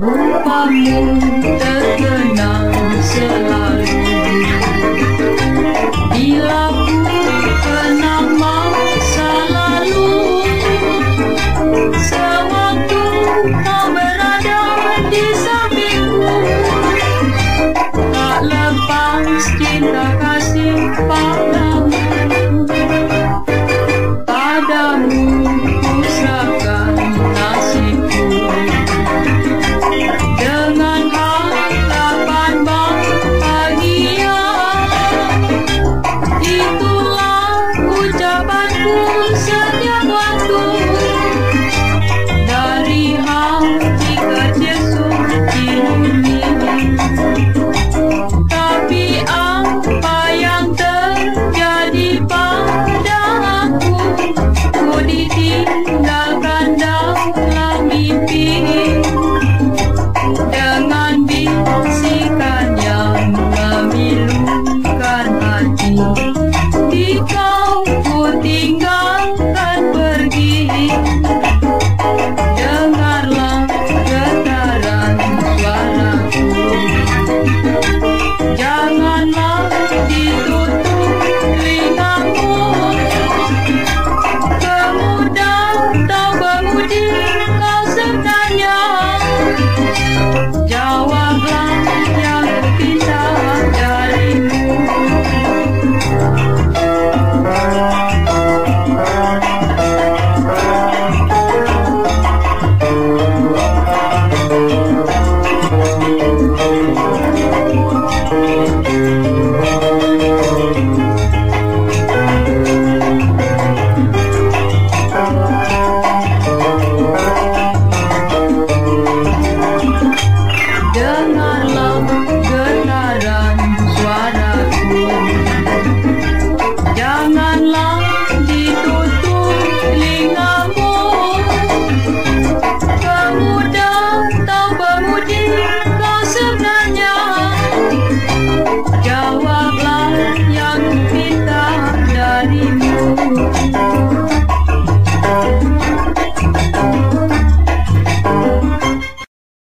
Rumahmu terkenang selalu Bila ku kenang selalu, Sewaktu kau berada di sampingku Tak lepas cinta kasih padamu Padamu.